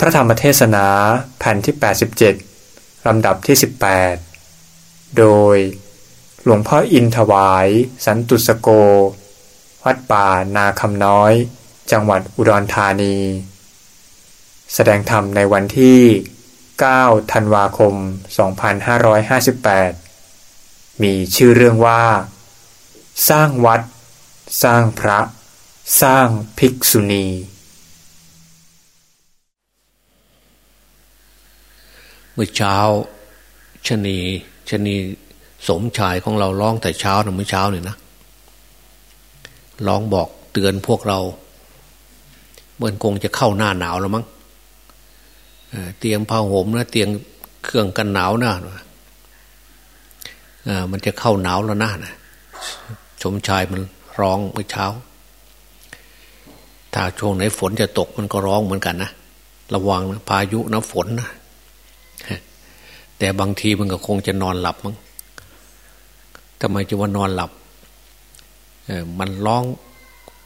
พระธรรมเทศนาแผ่นที่ 87 ลำดับที่ 18 โดยหลวงพ่ออินถวาย สันตุสโก วัดป่านาคำน้อย จังหวัดอุดรธานี แสดงธรรมในวันที่ 9 ธันวาคม 2558 มีชื่อเรื่องว่า สร้างวัด สร้างพระ สร้างภิกษุณี มื่อเช้าชนีชนีสมชายของเราร้องแต่เช้านะเมื่อเช้าเนี่ยนะร้องบอกเตือนพวกเราเหมือนคงจะเข้าหน้าหนาวแล้วมั้งเตียมผ้าห่มนะเตียมเครื่องกันหนาวนะมันจะเข้าหนาวแล้วนะนะสมชายมันร้องเมื่อเช้า ถ้าช่วงไหนฝนจะตกมันก็ร้องเหมือนกันนะระวังนะพายุนะฝนนะ แต่บางทีมันก็คงจะนอนหลับมั้งทำไมจะว่านอนหลับเออมันร้อง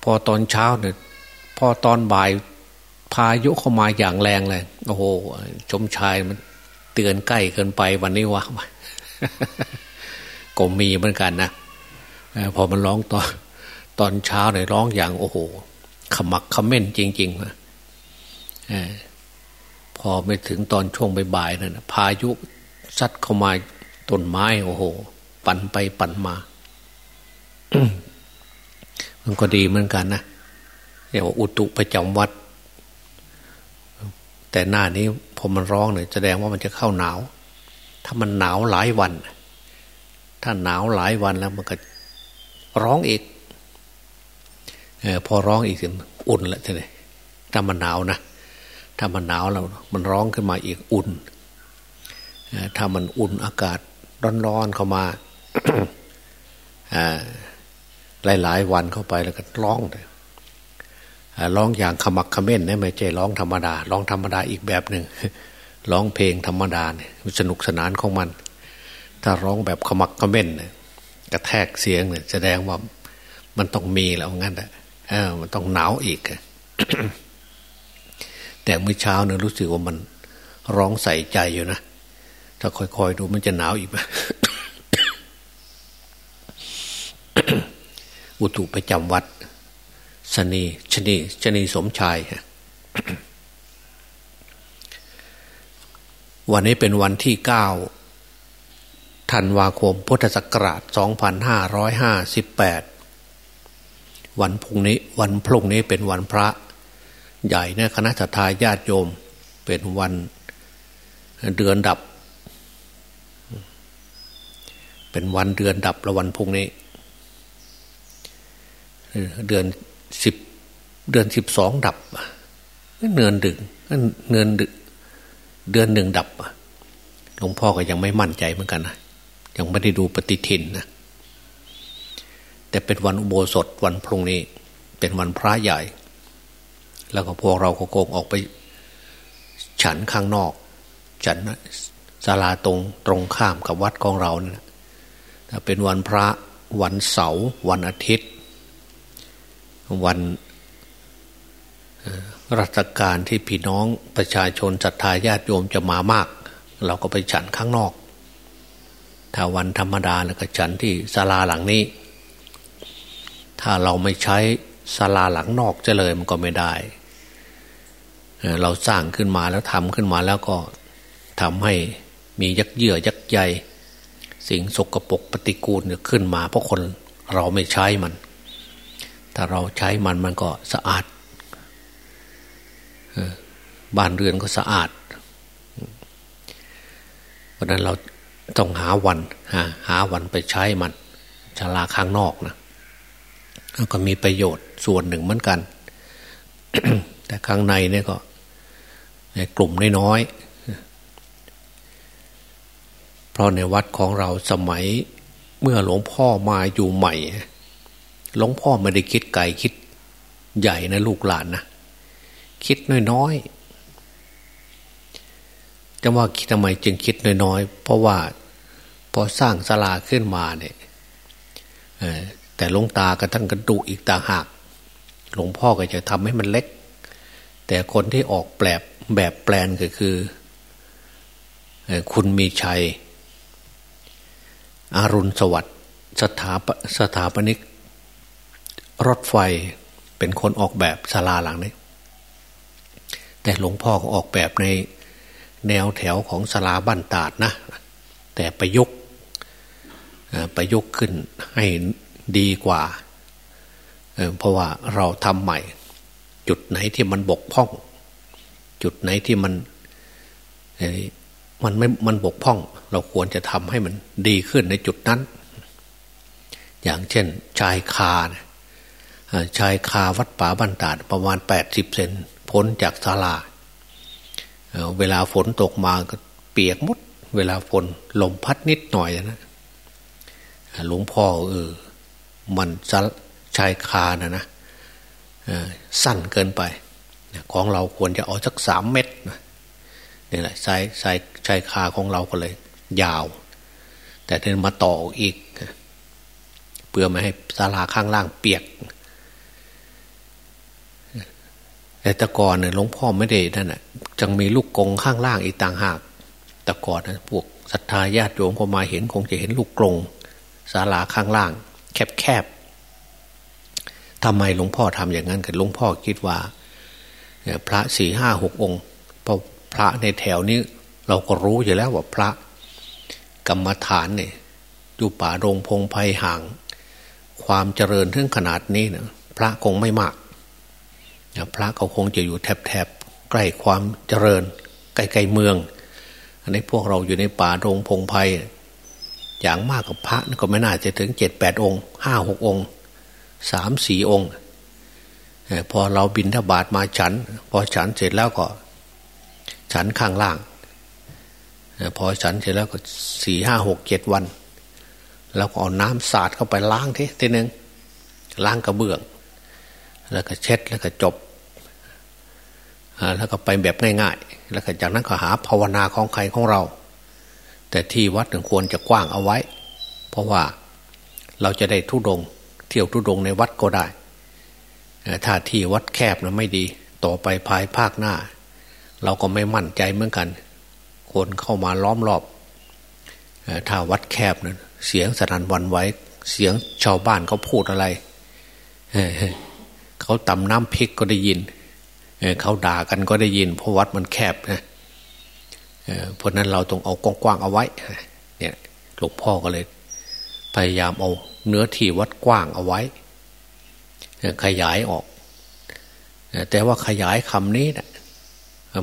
พอตอนเช้าเนี่ยพอตอนบ่ายพายุเข้ามาอย่างแรงเลยโอ้โหชมชายมันเตือนใกล้เกินไปวันนี้วะก็มีเหมือนกันนะพอมันร้องตอนตอนเช้าเนี่ยร้องอย่างโอ้โหขมักขม้นจริงๆนะพอไปถึงตอนช่วงบ่ายๆนั่นพายุ ซัดเข้ามาต้นไม้โอ้โห ปั่นไปปั่นมา มันก็ดีเหมือนกันนะเรียกว่าอุตุประจำวัด แต่หน้านี้พอมันร้องเนี่ยแสดงว่ามันจะเข้าหนาว ถ้ามันหนาวหลายวัน ถ้าหนาวหลายวันแล้วมันก็ร้องอีกอพอร้องอีกอุ่นละทีนี้ถ้ามันหนาวนะถ้ามันหนาวแล้วมันร้องขึ้นมาอีกอุ่น ถ้ามันอุ่นอากาศร้อนๆเข้ามาหลายๆวันเข้าไปแล้วก็ร้องเลยร้องอย่างขมักขม้นนะไม่ใช่ร้องธรรมดาร้องธรรมดาอีกแบบหนึ่งร้องเพลงธรรมดาเนี่ยสนุกสนานของมัน ถ้าร้องแบบขมักขม้นเนี่ยกระแทกเสียงเนี่ยแสดงว่ามันต้องมีแล้วงั้นแหละมันต้องหนาวอีกแต่เมื่อเช้าเนี่ยรู้สึกว่ามันร้องใส่ใจอยู่นะ ถ้าค่อยๆดูมันจะหนาวอีกไหมอุตุประจำวัดสนีชนีชนีสมชาย วันนี้เป็นวันที่เก้าธันวาคมพุทธศักราช 2558 วันพรุ่งนี้ วันพรุ่งนี้เป็นวันพระ ใหญ่นะคณะทาญาติโยม เป็นวันเดือนดับ เป็นวันเดือนดับละวันพุ่งนี้ เดือนสิบเดือนสิบสองดับเนือนดึงเนือนดึเดือนหนึ่งดับหลวงพ่อก็ยังไม่มั่นใจเหมือนกันนะยังไม่ได้ดูปฏิทินนะแต่เป็นวันอุโบสถวันพรุ่งนี้ เป็นวันพระใหญ่ แล้วก็พวกเราก็โกงออกไป ฉันข้างนอก ฉันศาลาตรงตรงข้ามกับวัดของเรานี่ เป็นวันพระวันเสาร์วันอาทิตย์ วันรัชการที่พี่น้องประชาชนศรัทธาญาติโยมจะมามาก เราก็ไปฉันข้างนอก ถ้าวันธรรมดาแล้วก็ฉันที่ศาลาหลังนี้ ถ้าเราไม่ใช้ศาลาหลังนอกจะเลยมันก็ไม่ได้ เราสร้างขึ้นมาแล้วทำขึ้นมาแล้วก็ทำให้มียักเยื่อยักใย สิ่งสกปรกปฏิกูลขึ้นมาเพราะคนเราไม่ใช้มัน ถ้าเราใช้มันมันก็สะอาดบ้านเรือนก็สะอาด เพราะนั้นเราต้องหาวัน หาหาวันไปใช้มันชลาข้างนอกนะก็มีประโยชน์ส่วนหนึ่งเหมือนกัน แต่ข้างในเนี่ยก็ในกลุ่มน้อย เพราะในวัดของเราสมัยเมื่อหลวงพ่อมาอยู่ใหม่ หลวงพ่อไม่ได้คิดไกลคิดใหญ่นะลูกหลานนะ คิดน้อยๆจะว่าคิดทำไมจึงคิดน้อยๆ เพราะว่าพอสร้างศาลาขึ้นมาเนี่ยแต่หลวงตากระทั่งกระดูอีกต่างหาก หลวงพ่อก็จะทำให้มันเล็ก แต่คนที่ออกแบบแบบแปลนก็คือ คุณมีชัย อารุณสวัสดิ์สถาปสถาปนิก รถไฟเป็นคนออกแบบศาลาหลังนี้ แต่หลวงพ่อก็ออกแบบในแนวแถวของศาลาบ้านตาดนะ แต่ประยุกต์ประยุกต์ขึ้นให้ดีกว่า เพราะว่าเราทำใหม่ จุดไหนที่มันบกพร่อง จุดไหนที่มัน มันไม่มันบกพร่อง เราควรจะทำให้มันดีขึ้นในจุดนั้น อย่างเช่น ชายคาชายคาวัดป่าบันตาดประมาณแปดสิบเซนพ้นจากศาลา เวลาฝนตกมาก็เปียกมด เวลาฝนลมพัดนิดหน่อยนะหลวงพ่อเออมันชายคานะนะสั้นเกินไป ของเราควรจะเอาสักสามเมตรนี่ นี่แหละชายชายชายคาของเราก็เลย ยาว แต่เดินมาต่ออีกเพื่อไม่ให้ศาลาข้างล่างเปียกแต่ตะกอนเนี่ยหลวงพ่อไม่ได้นั่นน่ะจังมีลูกกงข้างล่างอีกต่างหากตะกอนนะพวกศรัทธาญาติโยมพอมาเห็นคงจะเห็นลูกกงศาลาข้างล่าง แคบๆทำไมหลวงพ่อทำอย่างนั้นกันหลวงพ่อคิดว่าพระสี่ห้าหกองค์พอ พระในแถวนี้ เราก็รู้อยู่แล้วว่าพระ กรรมฐานเนี่ยอยู่ป่าโรงพงไพ่ห่าง ความเจริญถึงขนาดนี้นะพระคงไม่มากพระเขาคงจะอยู่แถบๆใกล้ความเจริญใกล้ๆเมือง อันนี้พวกเราอยู่ในป่าโรงพงไพ่อย่างมากกับพระก็ไม่น่าจะถึงเจ็ดแปดองค์ห้าหกองค์สามสี่องค์ พอเราบินทบาทมาฉัน พอฉันเสร็จแล้วก็ ฉันข้างล่าง พอฉันเสร็จแล้วก็สี่ห้าหกเจ็ดวันแล้วก็เอาน้ำสาดเข้าไปล้างทีทีหนึ่งล้างกระเบื้อง แล้วก็เช็ดแล้วก็จบแล้วก็ไปแบบง่ายๆ แล้วก็จากนั้นก็หาภาวนาของใครของเรา แต่ที่วัดนึ่งควรจะกว้างเอาไว้ เพราะว่าเราจะได้ทุดง เที่ยวทุดงในวัดก็ได้ถ้าที่วัดแคบนะไม่ดี ต่อไปภายภาคหน้า เราก็ไม่มั่นใจเหมือนกัน คนเข้ามาล้อมรอบถ้าวัดแคบนะเสียงสนั่นวันไว้เสียงชาวบ้านเขาพูดอะไรเขาตำน้ำพริกก็ได้ยินเขาด่ากันก็ได้ยิน เพราะวัดมันแคบนะเพราะนั้นเราต้องเอากว้างๆเอาไว้เนี่ยหลวงพ่อก็เลย พยายามเอาเนื้อที่วัดกว้างเอาไว้ ขยายออก แต่ว่าขยายคำนี้นะ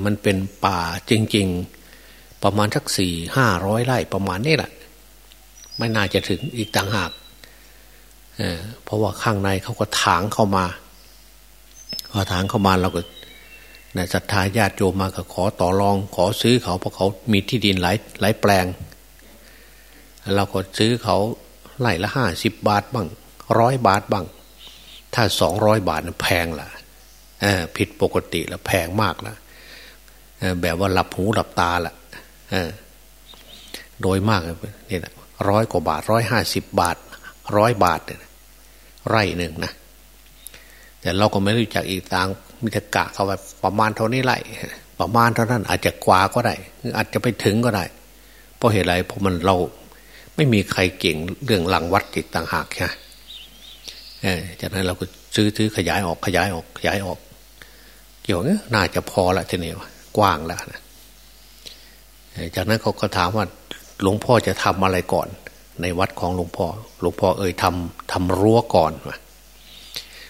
มันเป็นป่าจริง ๆ ประมาณสักสี่ห้าร้อยไร่ประมาณนี้แหละไม่น่าจะถึงอีกต่างหากเพราะว่าข้างในเขาก็ถางเข้ามาพอถางเข้ามาเราก็นะศรัทธาญาติโยมมาก็ขอต่อรอง ขอซื้อเขาเพราะเขามีที่ดินหลายหลายแปลง เราก็ซื้อเขาไล่ละห้าสิบบาทบ้างร้อยบาทบ้าง ถ้าสองร้อยบาทแพงละผิดปกติแล้วแพงมากละ แบบว่าหลับหูหลับตาละโดยมากนี่นะร้อยกว่าบาทร้อยห้าสิบบาทร้อยบาทไร่หนึ่งนะแต่เราก็ไม่รู้จักอีกต่างมิตรกะเขาไปประมาณเท่านี้ไรประมาณเท่านั้นอาจจะกว่าก็ได้ อาจจะไปถึงก็ได้ เพราะเหตุไรเพราะมันเราไม่มีใครเก่งเรื่องหลังวัดจิตต่างหากใช่จากนั้นเราก็ซื้อซื้อขยายออกขยายออกขยายออก เกี่ยวเนี้ยน่าจะพอละทีนี้ กว้างแล้วนะจากนั้นเขาก็ถามว่าหลวงพ่อจะทำอะไรก่อน ในวัดของหลวงพ่อ หลวงพ่อเอ่ยทำทำรั้วก่อน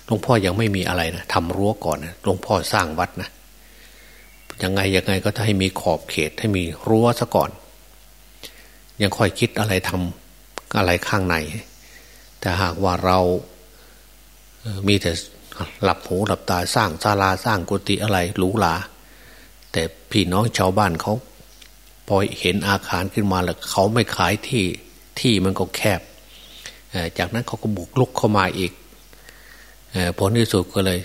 หลวงพ่อยังไม่มีอะไรนะทำรั้วก่อนนะหลวงพ่อสร้างวัดนะยังไงยังไงก็ถ้าให้มีขอบเขตให้มีรั้วซะก่อน ยังค่อยคิดอะไรทำอะไรข้างใน แต่หากว่าเรามีแต่หลับหูหลับตาสร้างศาลาสร้างกุฏิอะไรหรูหรา แต่พี่น้องชาวบ้านเขาพอเห็นอาคารขึ้นมาแล้วเขาไม่ขายที่ที่มันก็แคบ จากนั้นเขาก็บุกลุกเข้ามาอีกผลที่สุดก็เลย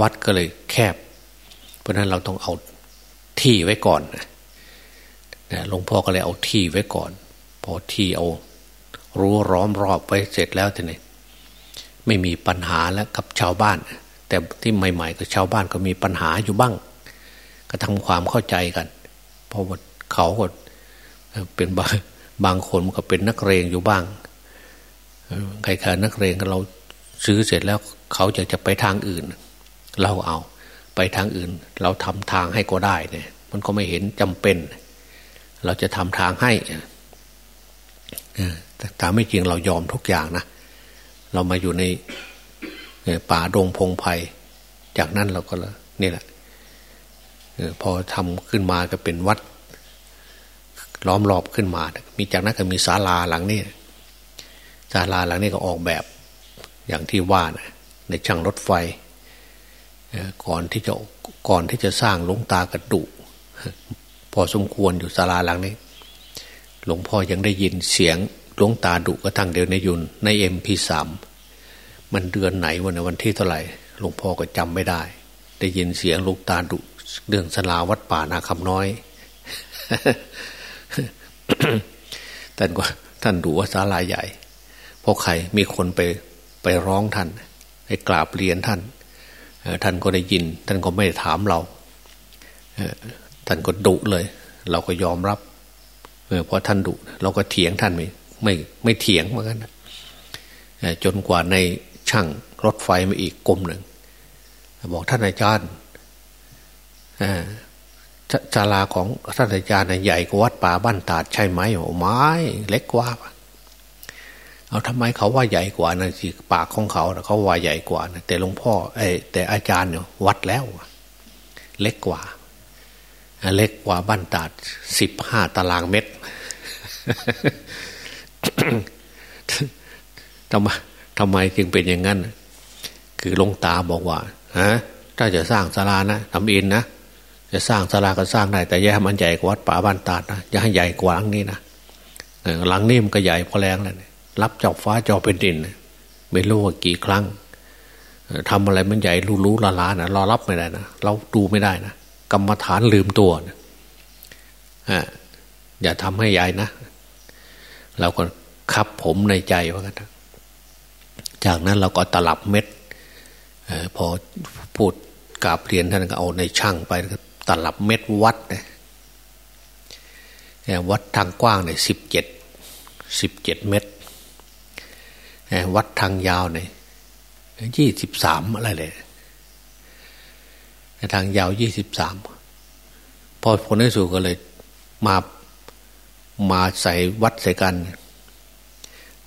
วัดก็เลยแคบ เพราะนั้นเราต้องเอาที่ไว้ก่อนหลวงพ่อก็เลยเอาที่ไว้ก่อน พอที่เอารู้ร้อมรอบไว้เสร็จแล้วทีนี้ไม่มีปัญหาแล้วกับชาวบ้าน แต่ที่ใหม่ ๆก็ชาวบ้านก็มีปัญหาอยู่บ้าง ก็ทำความเข้าใจกัน เพราะว่าเขาก็เป็นบางบางคนก็เป็นนักเรียนอยู่บ้างใครๆนักเรียนเราซื้อเสร็จแล้วเขาจะจะไปทางอื่น เราเอาไปทางอื่น เราทำทางให้ก็ได้เนี่ย มันก็ไม่เห็นจำเป็น เราจะทำทางให้แต่ตามไม่จริงเรายอมทุกอย่างนะเรามาอยู่ในป่าดงพงไพ่จากนั้นเราก็เลยนี่แหละ พอทำขึ้นมาก็เป็นวัด ล้อมรอบขึ้นมา มีจากนั้นก็มีศาลาหลังนี้ศาลาหลังนี้ก็ออกแบบอย่างที่ว่านะในช่างรถไฟ ก่อนที่จะก่อนที่จะสร้างหลวงตากระดุพอสมควรอยู่ศาลาหลังนี้ หลวงพ่อยังได้ยินเสียงหลวงตาดุกระทั่งเดียวในยุนในเอ็มพีสามมันเดือนไหนวันวันที่เท่าไหร่ หลวงพ่อก็จำไม่ได้ ได้ยินเสียงหลวงตาดุ เรื่องสลาวัดป่านาคำน้อยท่านก็ท่านดูว่าศาลาใหญ่เพราะใครมีคนไปไปร้องท่านไปกราบเรียนท่านท่านก็ได้ยิน ท่านก็ไม่ถามเราท่านก็ดุเลย เราก็ยอมรับเพราะท่านดุเราก็เถียงท่านไม่ไม่ไม่เถียงเหมือนกันจนกว่าในช่างรถไฟมาอีกกลมหนึ่งบอกท่านอาจารย์ ศาลาของท่านอาจารย์ใหญ่กว่าวัดป่าบ้านตาดใช่ไหมโอ้ไม้เล็กกว่า เอาทำไมเขาว่าใหญ่กว่านั่นสิปากของเขาเขาว่าใหญ่กว่านะแต่หลวงพ่อไอ้แต่อาจารย์เนี่ยวัดแล้ว เล็กกว่า เล็กกว่าบ้านตาดสิบห้าตารางเมตรทำไมทำไมจึงเป็นอย่างนั้น คือลงตาบอกว่าฮะถ้าจะสร้างศาลานะทำอินนะ จะสร้างศาลาก็สร้างได้ แต่อย่ให้มันใหญ่กว่าวัดป่าบ้านตาดนะอย่าให้ใหญ่กว่าหลังนี้นะหลังนี้มันก็ใหญ่พอแรงแล้วรับจอบฟ้าจอบเป็นดินไม่รู้ว่ากี่ครั้งทำอะไรมันใหญ่รู้ๆละล้านะรารับไม่ได้นะเราดูไม่ได้นะกรรมฐานลืมตัวนะอย่าทำให้ใหญ่นะเราก็คับผมในใจว่ากันจากนั้นเราก็ตลับเม็ดอพอพูดกาบเรียนท่านก็เอาในช่างไป ตลับเม็ดวัดเนี่ยวัดทางกว้างเนี่ยสิบเจ็ดสิบเจ็ดเมตร วัดทางยาวเนี่ยยี่สิบสามอะไรเลยทางยาวยี่สิบสามพอผลที่สุดก็เลยมามาใส่วัดใส่กัน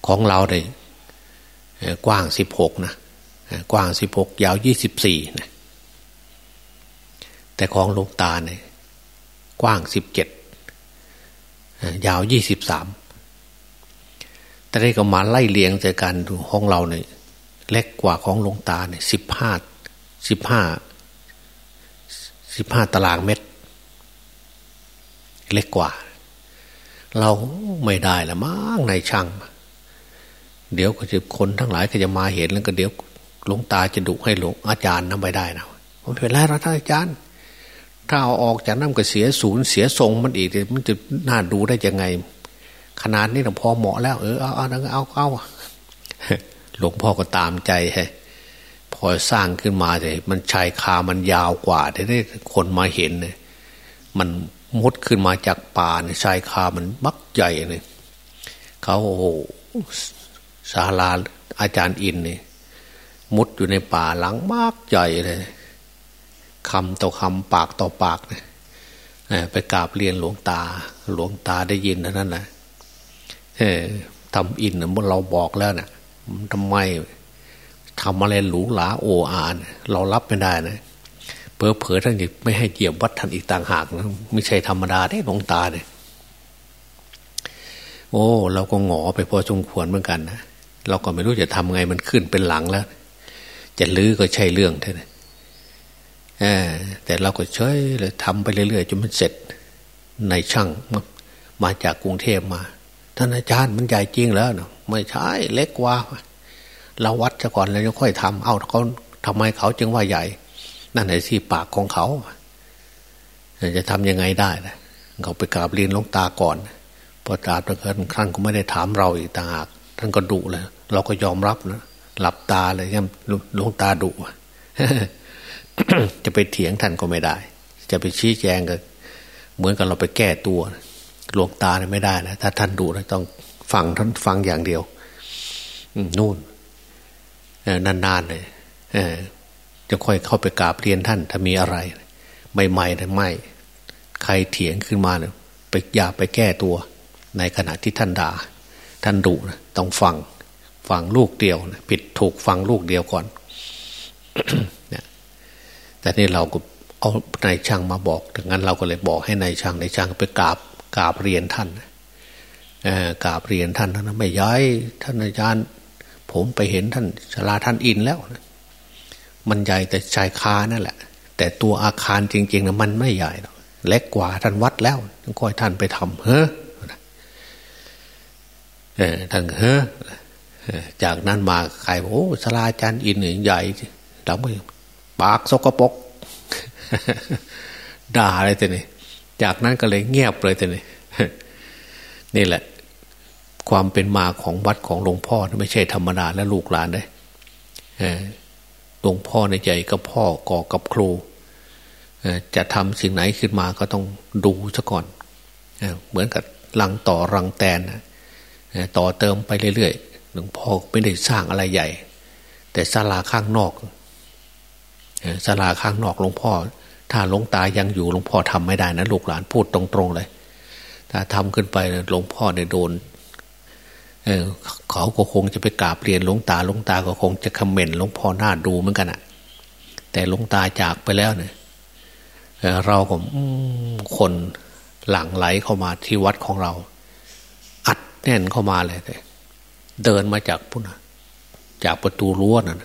ของเราเนี่ยกว้างสิบหกนะกว้างสิบหกยาวยี่สิบสี่นะ แต่ของลงตาเนี่ยกว้างสิบเจ็ดยาวยี่สิบสามแต่ได้ก็มาไล่เลียงใจกันดูห้องเราเนี่ยเล็กกว่าของลงตาเนี่ยสิบห้าสิบห้าสิบห้าตารางเมตร เล็กกว่า เราไม่ได้ละมั้งในช่าง เดี๋ยวก็จะคนทั้งหลายก็จะมาเห็นแล้วก็เดี๋ยวหลวงตาจะดุให้หลวงอาจารย์นำไปได้นะผมเป็นไรเราท่านอาจารย์ ถ้าเออกจากน้ำก็เสียศูนย์เสียทรงมันอีกมันจะน่าดูได้ยังไง ขนาดนี้หลวงพ่อเหมาะแล้วเออเอาเอาเอาเอาหลวงพ่อก็ตามใจฮะพอสร้างขึ้นมาเลยมันชายคามันยาวกว่าที่ได้คนมาเห็นเนี่ยมันมุดขึ้นมาจากป่าเนี่ยชายคามันบักใหญ่เลยเขาโอ้โหศาลาอาจารย์อินเนี่ยมุดอยู่ในป่าหลังมากใหญ่เลย คำต่อคำปากต่อปากเนี่ยไปกราบเรียนหลวงตา หลวงตาได้ยินเท่นั้นแหละทำอินเราบอกแล้วนะทำไมทำอะไรหรูหราโออานเรารับไม่ได้นะเพอเพอท่านจะไม่ให้เกี่ยววัดท่านอีกต่างหากนะไม่ใช่ธรรมดาได้หลวงตาเนี่ยโอ้ เราก็หงอไปพอสมควรเหมือนกันนะเราก็ไม่รู้จะทำไงมันขึ้นเป็นหลังแล้ว จะลื้อก็ใช่เรื่องเท่านั้น แต่เราก็เฉยเลยทำไปเรื่อยๆจนมันเสร็จในช่างมาจากกรุงเทพมา ท่านอาจารย์มันใหญ่จริงแล้วเนาะไม่ใช่เล็กกว่า เราวัดซะก่อนแล้วค่อยทำเอาเขาทำไมเขาจึงว่าใหญ่ นั่นไหนที่ปากของเขา จะทํำยังไงได้นะเขาไปกราบเรียนลงตาก่อนพอตาประเกินครั้งก็ไม่ได้ถามเราอีกต่างหากท่านก็ดุเลยเราก็ยอมรับนะหลับตาเลยยังลงตาดุ จะไปเถียงท่านก็ไม่ได้ จะไปชี้แจงก็เหมือนกับเราไปแก้ตัวหลวงตาเนี่ยไม่ได้นะถ้าท่านดูนะต้องฟังท่านฟังอย่างเดียวนู่นนานๆเลยจะค่อยเข้าไปกราบเรียนท่าน ถ้ามีอะไรใหม่ๆนะไม่ ใครเถียงขึ้นมาเนี่ยไปอย่าไปแก้ตัว ในขณะที่ท่านด่า ท่านดุนะต้องฟัง ฟังลูกเดียวนะผิดถูกฟังลูกเดียวก่อน แต่นี่เราก็เอานายช่างมาบอกดังนั้นเราก็เลยบอกให้นายช่างนายช่างไปกราบกราบเรียนท่านกราบเรียนท่านท่านไม่ย้ายท่านอาจารย์ ผมไปเห็นท่านชลาท่านอินแล้ว มันใหญ่แต่ชายคานั่นแหละ แต่ตัวอาคารจริงๆนะมันไม่ใหญ่หรอกเล็กกว่าท่านวัดแล้วต้องคอยท่านไปทำเฮ้อท่านเฮ้อจากนั้นมาใครบอกโอ้สลาอาจันอินใหญ่เราไม่ ปากสกปรกด่าอะไรแต่นี่จากนั้นก็เลยเงียบเลยแต่นี่นี่แหละ ความเป็นมาของวัดของหลวงพ่อไม่ใช่ธรรมดาและลูกหลานได้หลวงพ่อในใจก็พ่อก่อกับครูจะทำสิ่งไหนขึ้นมาก็ต้องดูซะก่อนเหมือนกับรังต่อรังแตนต่อเติมไปเรื่อยๆหลวงพ่อไม่ได้สร้างอะไรใหญ่ แต่ศาลาข้างนอก ศาลาข้างนอกหลวงพ่อ ถ้าหลวงตายังอยู่หลวงพ่อทำไม่ได้นะลูกหลานพูดตรงๆเลย ถ้าทำขึ้นไปหลวงพ่อเนี่ยโดนเเขาก็คงจะไปกราบเรียนหลวงตาหลวงตาก็คงจะคอมเมนต์หลวงพ่อหน้าดูเหมือนกันอะแต่หลวงตาจากไปแล้วเนี่ยเราก็คนหลั่งไหลเข้ามาที่วัดของเรา อัดแน่นเข้ามาเลยเดินมาจากพุ่นจากประตูรั้วนั่น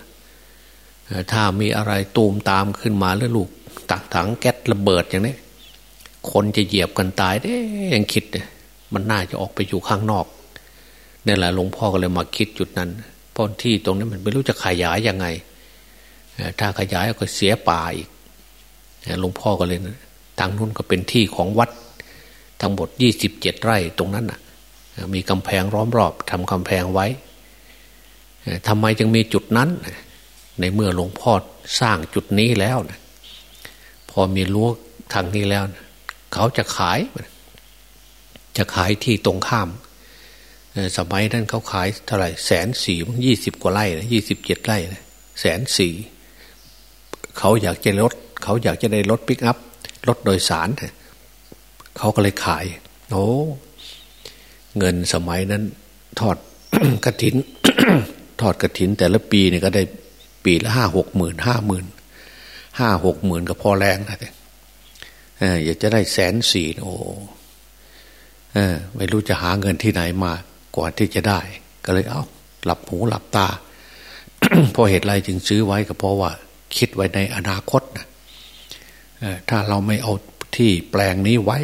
ถ้ามีอะไรตูมตามขึ้นมาแล้วลูกตักถังแก๊สระเบิดอย่างนี้คนจะเหยียบกันตายเด้ยังคิดมันน่าจะออกไปอยู่ข้างนอกนี่แหละหลวงพ่อก็เลยมาคิดจุดนั้นเพราะที่ตรงนี้มันไม่รู้จะขยายยังไงถ้าขยายก็เสียป่าอีกหลวงพ่อก็เลยทางนู้นก็เป็นที่ของวัด ทั้งหมดยี่สิบเจ็ดไร่ตรงนั้นน่ะ มีกำแพงล้อมรอบทำกำแพงไว้ทำไมจึงมีจุดนั้น ในเมื่อหลวงพ่อสร้างจุดนี้แล้วนะพอมีรั้วทางนี้แล้วนะเขาจะขาย จะขายที่ตรงข้ามสมัยนั้นเขาขายเท่าไหร่แสนสี่ยี่สิบกว่าไร่นะยี่สิบเจ็ดไร่นะแสนสี่เขาอยากจะลดเขาอยากจะได้รถปิกอัพรถโดยสารเขาก็เลยขายโอ้เงินสมัยนั้น ทอดกระถิน ทอดกระถินแต่ละปีเนี่ยก็ได้ ปีละห้าหกหมื่นห้าหมื่นห้าหกหมื่นก็พอแรงนะเอออยากจะได้แสนสี่โอ้เออไม่รู้จะหาเงินที่ไหนมา กว่าที่จะได้ ก็เลยเอาหลับหูหลับตาพอเหตุไรจึงซื้อไว้ก็เพราะว่า คิดไว้ในอนาคตนะถ้าเราไม่เอาที่แปลงนี้ไว้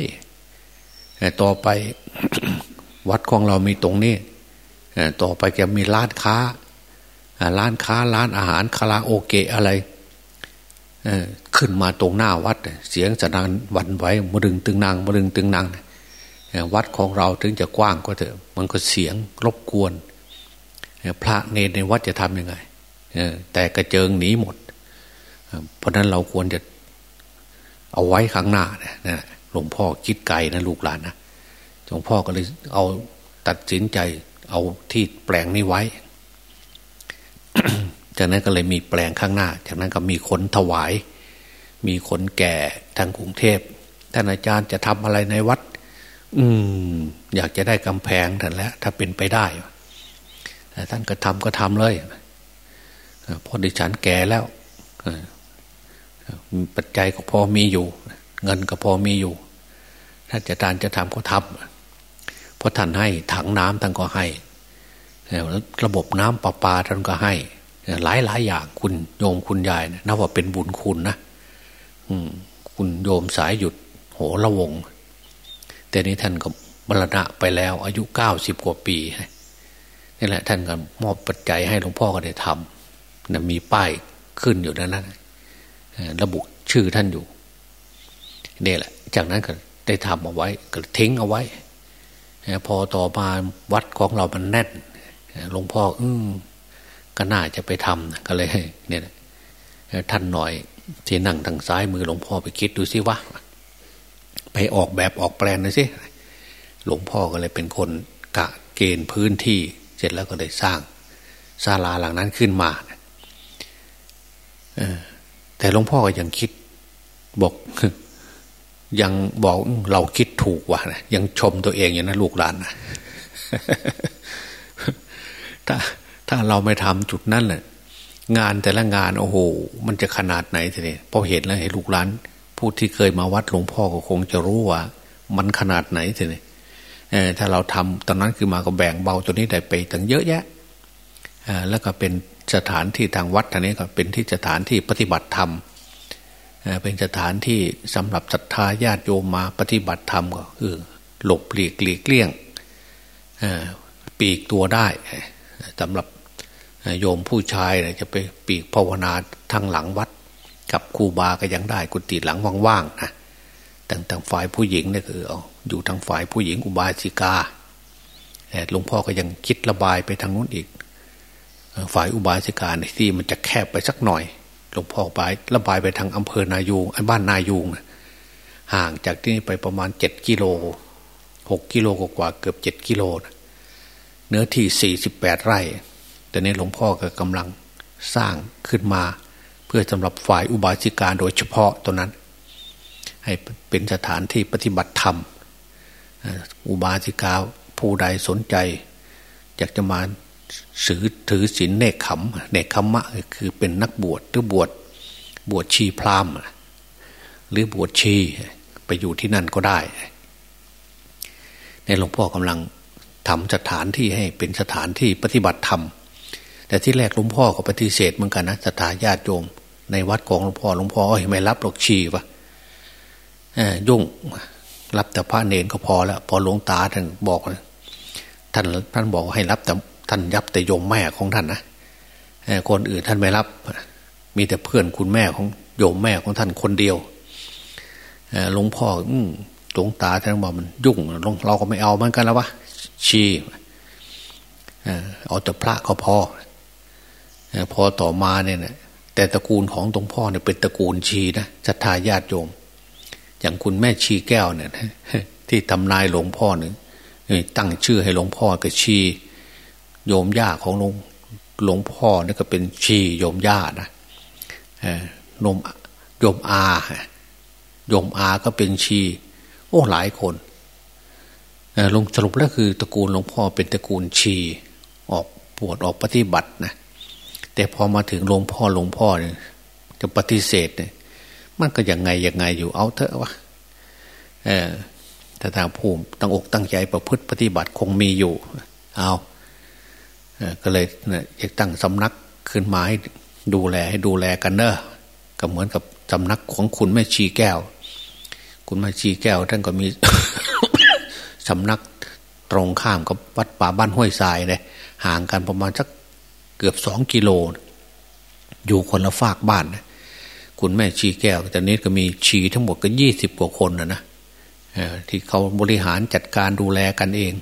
ต่อไปวัดของเรามีตรงนี้ต่อไปจะมีร้านค้า ร้านค้าร้านอาหารคาราโอเกะอะไรขึ้นมาตรงหน้าวัด เสียงสนานวันไหวมรึงตึงนางมรึงตึงนางวัดของเราถึงจะกว้างก็เถอะ มันก็เสียงรบกวน พระเนรในวัดจะทำยังไงแต่กระเจิงหนีหมด เพราะนั้นเราควรจะเอาไว้ข้างหน้าเนี่ยหลวงพ่อคิดไกลนะลูกหลานนะหลวงพ่อก็เลยเอาตัดสินใจเอาที่แปลงนี้ไว้ จากนั้นก็เลยมีแปลงข้างหน้า จากนั้นก็มีคนถวาย มีคนแก่ทางกรุงเทพท่านอาจารย์จะทำอะไรในวัด อืม อยากจะได้กำแพงท่านแล้วถ้าเป็นไปได้ท่านก็ทำก็ทำเลยพอดิฉันแก่แล้วปัจจัยก็พอมีอยู่ เงินก็พอมีอยู่ ถ้าจะทานจะทำก็ทำเพราะท่านให้ถังน้ำท่านก็ให้ ระบบน้ำประปาท่านก็ให้ หลายหลายอย่างคุณโยมคุณยายนะนับว่าเป็นบุญคุณนะคุณโยมสายหยุดโหระวง แต่นี้ท่านก็มรณะไปแล้ว อายุเก้าสิบกว่าปีนี่แหละ ท่านก็มอบปัจจัยให้หลวงพ่อก็ได้ทำนะมีป้ายขึ้นอยู่นั้นระบุชื่อท่านอยู่เนี่ยแหละ จากนั้นก็ได้ทำเอาไว้ก็ทิ้งเอาไว้พอต่อมาวัดของเรามันแน่น หลวงพ่ออืมก็น่าจะไปทำก็เลย เนี่ยท่านหน่อยที่นั่งทางซ้ายมือหลวงพ่อไปคิดดูสิว่าไปออกแบบออกแปลนหน่อยสิหลวงพ่อก็เลยเป็นคนกะเกณฑ์พื้นที่ เสร็จแล้วก็ได้สร้างศาลาหลังนั้นขึ้นมาแต่หลวงพ่อก็ยังคิด บอกยังบอกเราคิดถูกว่ะนะยังชมตัวเองอย่างนั้นลูกหลานนะ ถ้าถ้าเราไม่ทำจุดนั้นแหละงานแต่ละงานโอ้โห มันจะขนาดไหนทีนี้พอเห็นแล้วเห็นลูกหลานผู้ที่เคยมาวัดหลวงพ่อก็คงจะรู้ว่า มันขนาดไหนทีนี้ถ้าเราทำตอนนั้นคือมาก็แบ่งเบาตัวนี้ได้ไปตั้งเยอะแยะแล้วก็เป็นสถานที่ทางวัดอันนี้ก็เป็นที่สถานที่ปฏิบัติธรรมเป็นสถานที่สำหรับศรัทธาญาติโยมมาปฏิบัติธรรมก็คือหลบหลีกหลีกเลี่ยงปีกตัวได้ สำหรับโยมผู้ชายจะไปปีกภาวนาทางหลังวัด กับครูบาก็ยังได้กุฏิหลังว่างๆนะแต่ทางฝ่ายผู้หญิงเนี่ยคืออยู่ทางฝ่ายผู้หญิงอุบาสิกาหลวงพ่อก็ยังคิดระบายไปทางนู้นอีก ฝ่ายอุบาสิกาในที่มันจะแคบไปสักหน่อย หลวงพ่อไประบายไปทางอำเภอนายูงไอ้บ้านนายูงห่างจากที่นี่ไปประมาณเจ็ดกิโลหกกิโลกว่าเกือบเจ็ดกิโล เนื้อที่สี่สิบแปดไร่ แต่นี้หลวงพ่อก็กำลังสร้างขึ้นมา เพื่อสำหรับฝ่ายอุบาสิกาโดยเฉพาะตัวนั้น ให้เป็นสถานที่ปฏิบัติธรรม อุบาสิกาผู้ใดสนใจ อยากจะมาสือถือศีลเนคขมเนคขมะคือเป็นนักบวชหรือบวชบวชชีพราหมณ์หรือบวชชีไปอยู่ที่นั่นก็ได้ ในหลวงพ่อกำลัง ทำสถานที่ให้เป็นสถานที่ปฏิบัติธรรม แต่ที่แรกหลวงพ่อก็ปฏิเสธเหมือนกันนะสถาญาติโยม ในวัดของหลวงพ่อหลวงพ่อไม่รับหรอกชีวะยุ่งรับแต่พระเนนก็พอแล้ว พอหลวงตาท่านบอกท่านท่านบอกให้รับแต่ท่านยับแต่โยมแม่ของท่านนะคนอื่นท่านไม่รับ มีแต่เพื่อนคุณแม่ของโยมแม่ของท่านคนเดียวหลวงพ่อหลวงตาท่านบอกมันยุ่งเราก็ไม่เอามือนกันแล้ววะ ชีเอาแต่พระก็พอพอต่อมาเนี่ยนะแต่ตระกูลของตรงพ่อเนี่ยเป็นตระกูลชีนะศรัทธาญาติโยม อย่างคุณแม่ชีแก้วเนี่ยที่ทำนายหลวงพ่อหนึ่งตั้งชื่อให้หลวงพ่อกับชี โยมย่าของหลวงหลวงพ่อนี่ก็เป็นชีโยมย่านะนมโยมอาโยมอาก็เป็นชี โอ้หลายคน ลงสรุปแล้วคือตระกูลหลวงพ่อเป็นตระกูลชีออกปวดออกปฏิบัตินะแต่พอมาถึงหลวงพ่อหลวงพ่อเนี่ยจะปฏิเสธเนี่ยมันก็ยังไงยังไงอยู่เอาเถอะวะเออแต่ทางภูมิตั้งอกตั้งใจประพฤติปฏิบัติคงมีอยู่ เอาก็เลยอยากตั้งสำนักขึ้นมาให้ดูแลให้ดูแลกันเนอะก็เหมือนกับสำนักของคุณแม่ชีแก้ว คุณแม่ชีแก้วท่านก็มี สำนักตรงข้ามกับวัดป่าบ้านห้วยทรายเลยห่างกันประมาณสักเกือบสองกิโล อยู่คนละฝากบ้านนะคุณแม่ชีแก้วแต่นี้ก็มีชีทั้งหมดก็ยี่สิบกว่าคนนะนะที่เขาบริหารจัดการดูแลกันเอง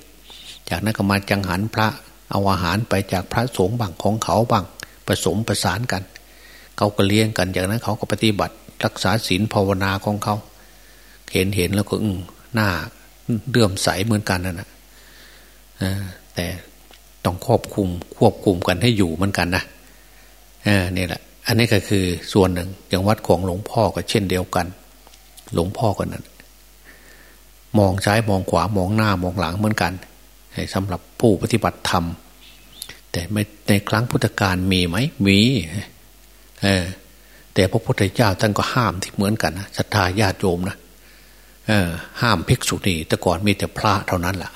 จากนั้นก็มาจังหันพระเอาอาหารไปจากพระสงฆ์บางของเขาบางผสมประสานกัน เขาก็เลี้ยงกันจากนั้นเขาก็ปฏิบัติ รักษาศีลภาวนาของเขา เห็นเห็นแล้วก็อืหน้า เลื่อมใสเหมือนกันนั่นแหะแต่ต้องควบคุมควบคุมกันให้อยู่เหมือนกันนะนี่แหละ อันนี้ก็คือส่วนหนึ่งอย่างวัดของหลวงพ่อก็เช่นเดียวกัน หลวงพ่อก็นั้นมองซ้ายมองขวามองหน้ามองหลังเหมือนกันสำหรับผู้ปฏิบัติธรรม แต่ในครั้งพุทธกาลมีไหมมีเออแต่พระพุทธเจ้าท่านก็ห้ามที่เหมือนกันนะศรัทธาญาติโยมนะ ห้ามภิกษุณีแต่ก่อนมีแต่พระเท่านั้นแหละ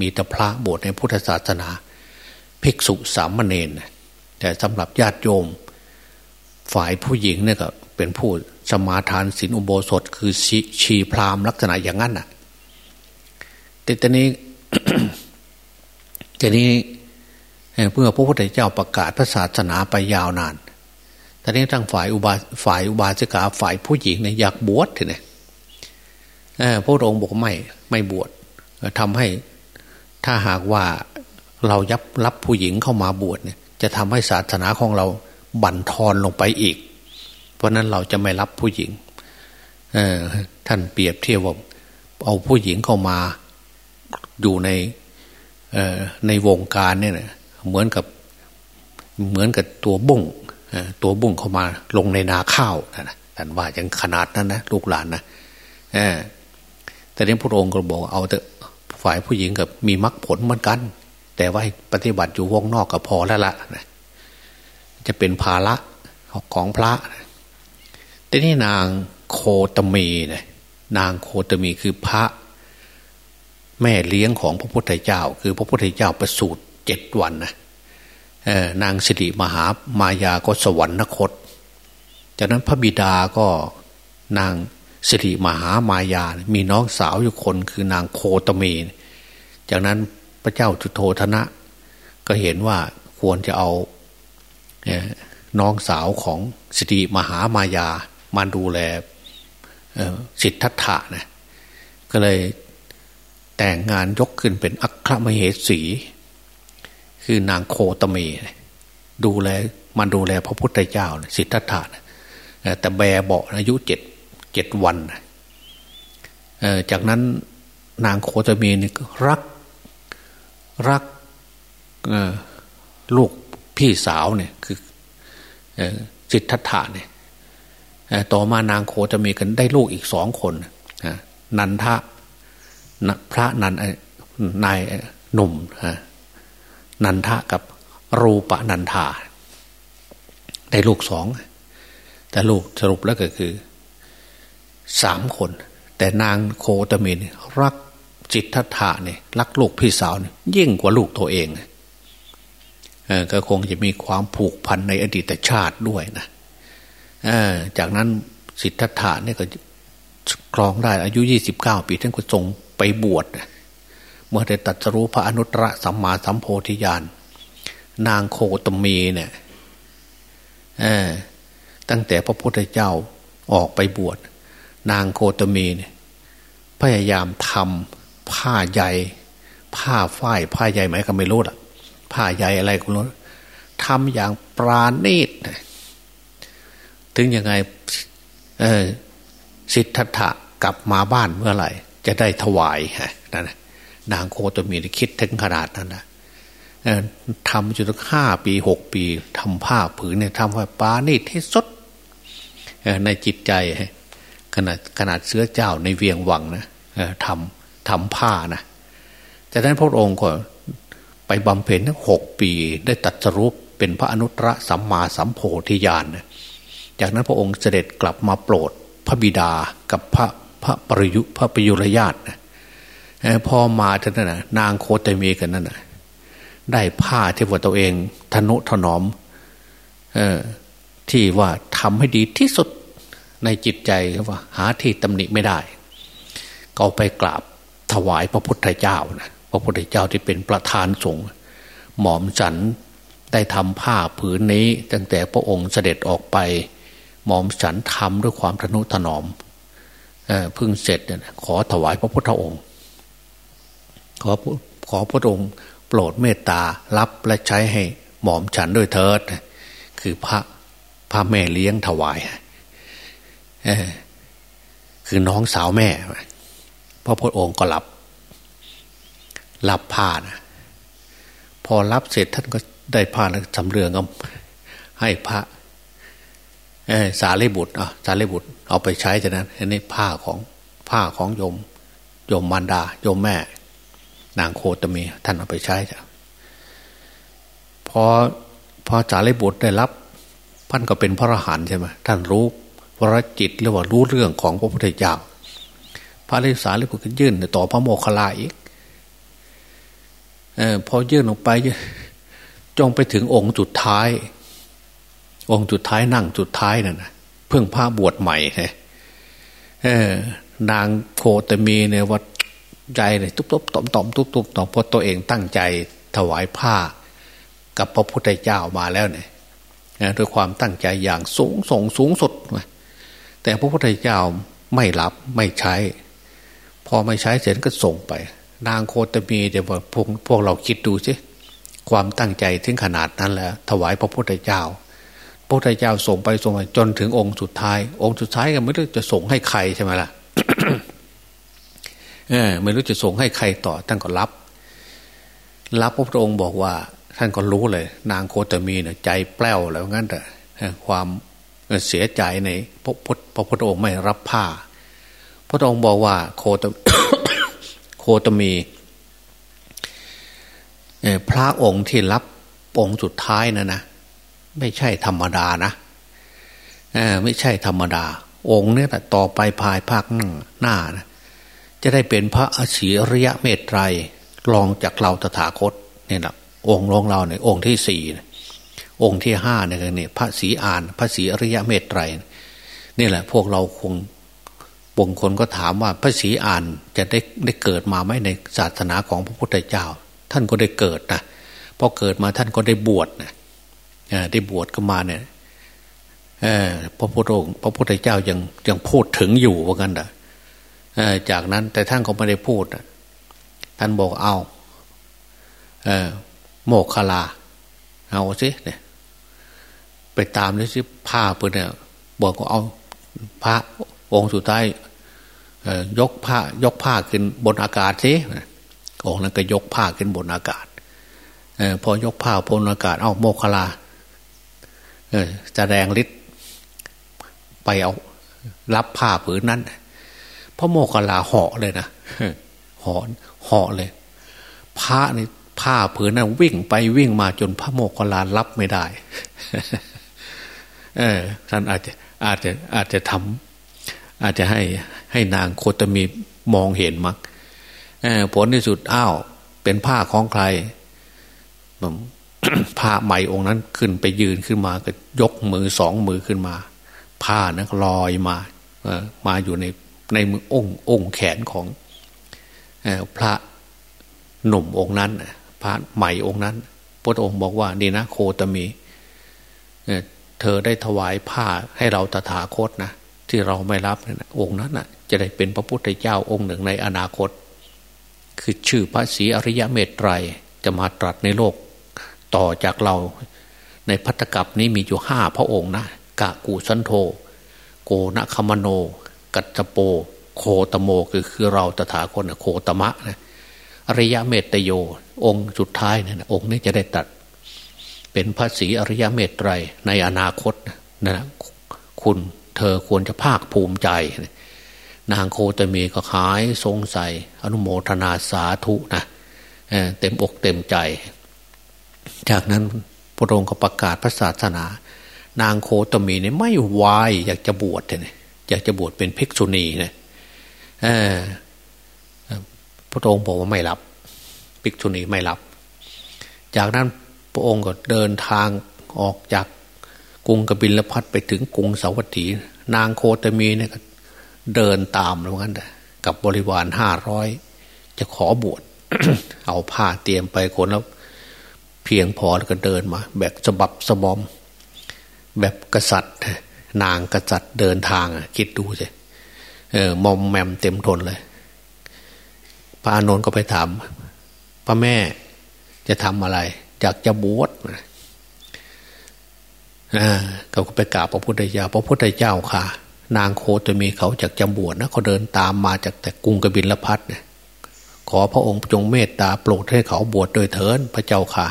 มีแต่พระบวชในพุทธศาสนา ภิกษุสามเณรแต่สำหรับญาติโยม ฝ่ายผู้หญิงเนี่ยก็เป็นผู้สมาทานศีลอุโบสถ คือชีพรามลักษณะอย่างนั้นน่ะแต่ตอนนี้ทีนี้เพื่อพระพุทธเจ้าประกาศพระศาสนาไปยาวนานตอนนี้ทั้งฝ่ายอุบาฝ่ายอุบาสิกาฝ่ายผู้หญิงเนี่ยอยากบวชทีนี่ พระองค์บอกไม่ไม่บวชทำให้ถ้าหากว่าเรายับรับผู้หญิงเข้ามาบวชเนี่ย จะทำให้ศาสนาของเราบั่นทอนลงไปอีก เพราะนั้นเราจะไม่รับผู้หญิงท่านเปรียบเทียบว่าเอาผู้หญิงเข้ามาอยู่ในในวงการเนี่ยเหมือนกับเหมือนกับตัวบุ้งตัวบุ้งเข้ามาลงในนาข้าวนะท่านว่าอย่างขนาดนั้นนะลูกหลานนะ แต่นี้พระองค์ก็บอกเอาแต่ฝ่ายผู้หญิงกับมีมรรคผลเหมือนกัน แต่ว่าปฏิบัติอยู่วงนอกก็พอแล้วละนะจะเป็นภาระของพระแต่นี่นางโคตมีนะนางโคตมีคือพระ แม่เลี้ยงของพระพุทธเจ้า คือพระพุทธเจ้าประสูติเจ็ดวันนะนางสิริมหามายาก็สวรรคต จากนั้นพระบิดาก็นาง สิริมหามายา มีน้องสาวอยู่คนคือนางโคตมีจากนั้นพระเจ้าจุโธธนะ ก็เห็นว่าควรจะเอาน้องสาวของสิริมหามายามาดูแลสิทธัตถะนะก็เลยแต่งงานยกขึ้นเป็นอัครมเหสี คือนางโคตเม ดูแลมันดูแลพระพุทธเจ้าสิทธัตถะแต่แบเบาอายุเจ็ด เจ็ดวันจากนั้นนางโคตเมนี่รักรักลูกพี่สาวเนี่ยคือสิทธัตถะเนี่ยต่อมานางโคจะมีกันได้ลูกอีกสองคนนันทะพระนันนายหนุ่มนันทะกับรูปนันทาได้ลูกสอง แต่ลูกสรุปแล้วก็คือ สามคน แต่นางโคตมินรักจิตทัตถะเนี่ยรักลูกพี่สาวเนี่ยยิ่งกว่าลูกตัวเองก็คงจะมีความผูกพันในอดีตชาติด้วยนะจากนั้นสิทธัตถะเนี่ยก็ครองได้อายุยี่สิบเก้าปีท่านก็ทรงไปบวชเมื่อได้ตัดสรู้พระอนุตตรสัมมาสัมโพธิญาณนางโคตมีเนี่ยตั้งแต่พระพุทธเจ้าออกไปบวช นางโคตมีเนี่ยพยายามทำผ้าใยผ้าฝ้ายผ้าใยไหมก็ไม่รู้ล่ะ ผ้าใยอะไรก็ไม่รู้ทำอย่างปราณีตถึงยังไงสิทธัตถะกลับมาบ้านเมื่อไหร่ จะได้ถวายนั่นนางโคตมีคิดถึงขนาดนั้นนะทำจนถึงห้าปีหกปีทำผ้าผืนเนี่ยทำว่าปานี่ที่สุดในจิตใจ ขนาดขนาดเสื้อเจ้าในเวียงวังนะทำทำผ้านะจากนั้นพระองค์ก็ไปบำเพ็ญทั้งหกปีได้ตัดสรุปเป็นพระอนุตตรสัมมาสัมโพธิญาณจากนั้นพระองค์เสด็จกลับมาโปรดพระบิดากับพระพระปริยุพระปยุรญาตินะพอมาท่านน่ะนางโคตมีกันนั่นนะได้ผ้าที่ว่าตัวเองทนุถนอมออที่ว่าทำให้ดีที่สุด ในจิตใจว่า หาที่ตำหนิไม่ได้ก็ไปกราบถวายพระพุทธเจ้านะพระพุทธเจ้าที่เป็นประธานสงฆ์หมอมฉันได้ทำผ้าผืนนี้ ตั้งแต่พระองค์เสด็จออกไป หมอมฉันทำด้วยความทนุถนอมพึ่งเสร็จเนี่ยขอถวายพระพุทธองค์ ขอขอพระองค์ โปรดเมตตารับและใช้ให้หมอมฉันด้วยเถิด คือพระพระแม่เลี้ยงถวาย คือน้องสาวแม่พระพุทธองค์ก็รับรับผ้านะพอรับเสร็จท่านก็ได้ผ้าแล้วสำเรืองก็ให้พระสารีบุตรอะสารีบุตร เอาไปใช้จากนั้นอันนี้ผ้าของผ้าของโยมโยมมารดาโยมแม่ นางโคตมี ท่านเอาไปใช้จ้ะพอพอสารีบุตรได้รับท่านก็เป็นพระอรหันต์ใช่ไหมท่านรู้ วรจิตหรือว่ารู้เรื่องของพระพุทธเจ้าพระฤาษีสารีบุตรก็ยื่นต่อพระโมคคัลลาอีกอพอยื่นลงไปจงไปถึงองค์จุดท้าย องค์จุดท้ายนั่งจุดท้ายนั่นนะเพิ่งผ้าบวชใหม่เออนางโคตมีเนี่ยว่าใจเนี่ยตุ๊บตุ๊บต่อมต่อมตุ๊บตุ๊บต่อมพอตัวเองตั้งใจถวายผ้า กับพระพุทธเจ้ามาแล้วเนี่ยด้วยความตั้งใจอย่างสูงส่งสูงสุด แต่พระพุทธเจ้าไม่รับไม่ใช้ พอไม่ใช้เสร็จก็ส่งไป นางโคตมีเดี๋ยวพวกพวกเราคิดดูสิความตั้งใจถึงขนาดนั้นแล้วถวายพระพุทธเจ้า พระพุทธเจ้าส่งไปส่งไปจนถึงองค์สุดท้าย องค์สุดท้ายก็ไม่รู้จะส่งให้ใครใช่ไหมล่ะเออไม่รู้จะส่งให้ใครต่อท่านก็รับ รับพระพุทธองค์บอกว่า ท่านก็รู้เลย นางโคตมีเนี่ยใจแป้วแล้วงั้นแต่ความ เสียใจในพระพุทธพระพุทธองค์ไม่รับผ้า พระองค์บอกว่าโคตโคตมีพระองค์ที่รับองค์สุดท้ายนะนะไม่ใช่ธรรมดานะไม่ใช่ธรรมดา องค์เนี่ยแต่ต่อไปภายภาคหน้านะจะได้เป็นพระอชีริยะเมตไตรรองจากเราตถาคตเนี่ยนะองค์รองเราเนี่ยองค์ที่สี่ องค์ที่ห้าเนี่ยเนี่ยพระศรีอาน พระศรีอริยะเมตไตรนี่แหละ พวกเราคงบางคนก็ถามว่าพระศรีอานจะได้ได้เกิดมาไหมในศาสนาของพระพุทธเจ้า ท่านก็ได้เกิดนะพอเกิดมาท่านก็ได้บวชนะได้บวชก็มาเนี่ยพระพุทธองค์พระพุทธเจ้ายังยังพูดถึงอยู่ว่ากันนะจากนั้นแต่ท่านก็ไม่ได้พูดท่านบอกเอาโมกขลา เอาสิเนี่ย ไปตามด้วยสิผ้าเพื่อนเนี่ยบอกว่าเอาพระองค์สุดท้ายยกผ้ายกผ้าขึ้นบนอากาศสิองค์นั้นก็ยกผ้าขึ้นบนอากาศอพอยกผ้าบนอากาศ เอาโมกขลาจะแดงฤทธิ์ไปเอา รับผ้าผืนนั้นพระโมคคลาเหาะเลยนะเหาะเหาะเลยพระนี่ผ้าผืนนั้นวิ่งไปวิ่งมาจนพระโมคคลารับไม่ได้ เออท่านอาจจะอาจจะอาจจะทำอาจจะให้ให้นางโคตมีมองเห็นมั้งผลที่สุดอ้าวเป็นผ้าของใครผ้าใหม่องค์นั้นขึ้นไปยืนขึ้นมา ก็ยกมือสองมือขึ้นมา ผ้านั้นลอยมามาอยู่ในในมือองค์องค์แขนของพระหนุ่มองค์นั้นพระใหม่องค์นั้น พระองค์บอกว่านี่นะโคตมี เธอได้ถวายผ้าให้เราตถาคตนะที่เราไม่รับนะองค์นั้นนะจะได้เป็นพระพุทธเจ้าองค์หนึ่งในอนาคต คือชื่อพระศรีอริยเมตไตรจะมาตรัสในโลก ต่อจากเราในพัตกับนี้มีอยู่ห้าพระองค์นะกะกูสันโธโกนะคมโน กัจโป โคตโมคือคือเราตถาคตนะโคตมะนะอริยเมตโย องค์สุดท้ายนะองค์นี้จะได้ตัด เป็นพระศรีอริยเมตไตรในอนาคตนะคุณเธอควรจะภาคภูมิใจ นางโคตมีก็หายทรงใส่อนุโมทนาสาธุนะเต็มอกเต็มใจ จากนั้นพระองค์ก็ประกาศพระศาสนา นางโคตมีเนี่ยไม่วายอยากจะบวชเนี่ยอยากจะบวชเป็นภิกษุณีเนี่ยพระองค์บอกว่าไม่รับ ภิกษุณีไม่รับ จากนั้น พระองค์ก็เดินทางออกจากกรุงกบิลพัทไปถึงกรุงสาวัตถี นางโคตมีเนี่ยเดินตามแล้วกันกับบริวารห้าร้อยจะขอบวชเอาผ้าเตรียมไปคนแล้ว เพียงพอแล้วก็เดินมา แบบสบับสบอม แบบกษัตริย์ นางกษัตริย์เดินทางคิดดูสิเออมอมแมมเต็มทนเลยพระอานนท์ก็ไปถามพระแม่จะทำอะไร จากจะบวชอ่าเขาก็ไปกราบพระพุทธเจ้าพระพุทธเจ้าค่ะ นางโคตมีเขาจากจะบวชนะเขาเดินตามมาจากแต่กรุงกบิลพัทเนี่ยขอพระองค์จงเมตตาโปรดให้เขาบวชโดยเถินพระเจ้าค่ะ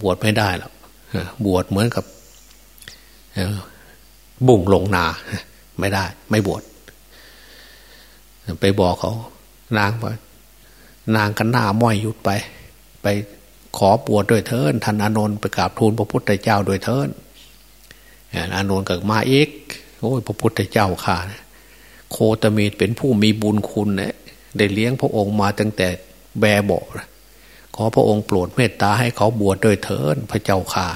บวชไม่ได้หรอกบวชเหมือนกับบุ่งลงนา ไม่ได้ ไม่บวชไปบอกเขา นางว่านางกันหน้าม้อยยุดไป ไป ขอบวชด้วยเทินท่านอานนท์ไปกราบทูลพระพุทธเจ้าด้วยเทินอานนท์เก็มาเอกโอ้ยพระพุทธเจ้าค่ะ โคตมีเป็นผู้มีบุญคุณเนี่ยได้เลี้ยงพระองค์มาตั้งแต่แบเบาขอพระองค์โปรดเมตตาให้เขาบวชโดยเถินพระเจ้าข่า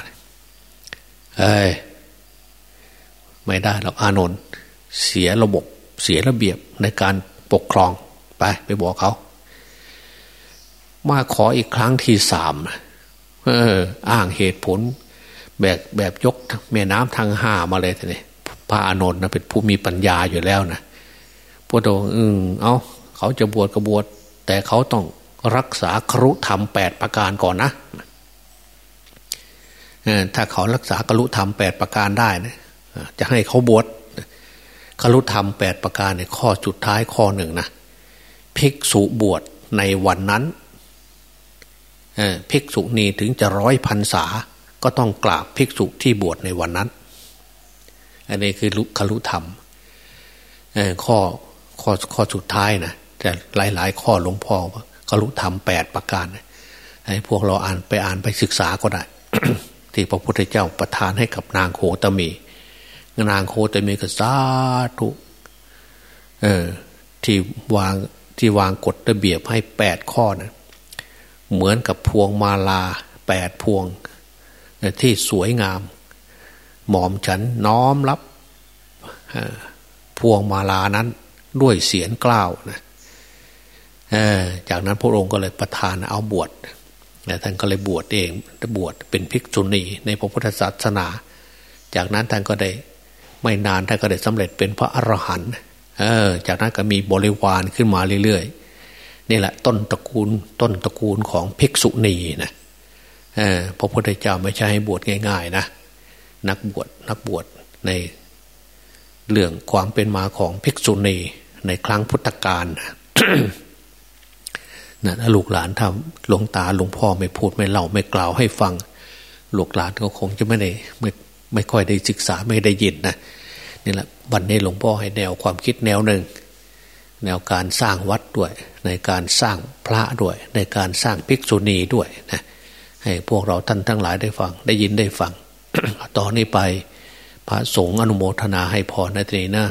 เอ้ยไม่ได้หรอกอานนท์เสียระบบเสียระเบียบในการปกครองไปไปบอกเขา มาขออีกครั้งที่สามเออ อ้างเหตุผล แบบแบบยกแม่น้ำทางห้ามาเลยทีนี้พระอานนท์นะเป็นผู้มีปัญญาอยู่แล้วนะพระองค์อืมเอาเขาจะบวชก็บวชแต่เขาต้องรักษาครุธรรมแปดประการก่อนนะถ้าเขารักษากรุธรรมแปดประการได้นะจะให้เขาบวชครุธรรมแปดประการในข้อจุดท้ายข้อหนึ่งนะภิกษุบวชในวันนั้น ภิกษุนีถึงจะร้อยพันษา ก็ต้องกราบภิกษุที่บวชในวันนั้น อันนี้คือลุครุธรรมข้อข้อข้อสุดท้ายนะแต่หลาย ๆ ข้อหลวงพ่อครุธรรมแปดประการให้พวกเราอ่านไปอ่านไปศึกษาก็ได้ที่พระพุทธเจ้าประทานให้กับนางโคตมี นางโคตมีก็สาธุเออที่วางที่วางกฎระเบียบให้แปดข้อนะ เหมือนกับพวงมาลาแปดพวง ที่สวยงาม หมอมฉันน้อมรับพวงมาลานั้นด้วยเสียงกล้าวนะจากนั้นพระองค์ก็เลยประทานเอาบวชท่านก็เลยบวชเองบวชเป็นภิกษุณีในพระพุทธศาสนา จากนั้นท่านก็ได้ไม่นานท่านก็ได้สำเร็จเป็นพระอรหันต์จากนั้นก็มีบริวารขึ้นมาเรื่อยๆ นี่แหละ ต้นตระกูลต้นตระกูลของภิกษุณีนะพระพุทธเจ้าไม่ใช่ให้บวชง่าย ๆ นะนักบวชนักบวชในเรื่องความเป็นมาของภิกษุณีในครั้งพุทธกาลนะถ้าลูกหลานทำหลวงตาหลวงพ่อไม่พูดไม่เล่าไม่กล่าวให้ฟัง ลูกหลานก็คงจะไม่ได้ไม่ไม่ค่อยได้ศึกษาไม่ได้ยินนะนี่แหละวันนี้หลวงพ่อให้แนวความคิดแนวหนึ่ง แนวการสร้างวัดด้วย ในการสร้างพระด้วย ในการสร้างภิกษุณีด้วยนะให้พวกเราท่านทั้งหลายได้ฟัง ได้ยินได้ฟัง ต่อนนี้ไป พระสงฆ์อนุโมทนาให้พรในทีนี้นะ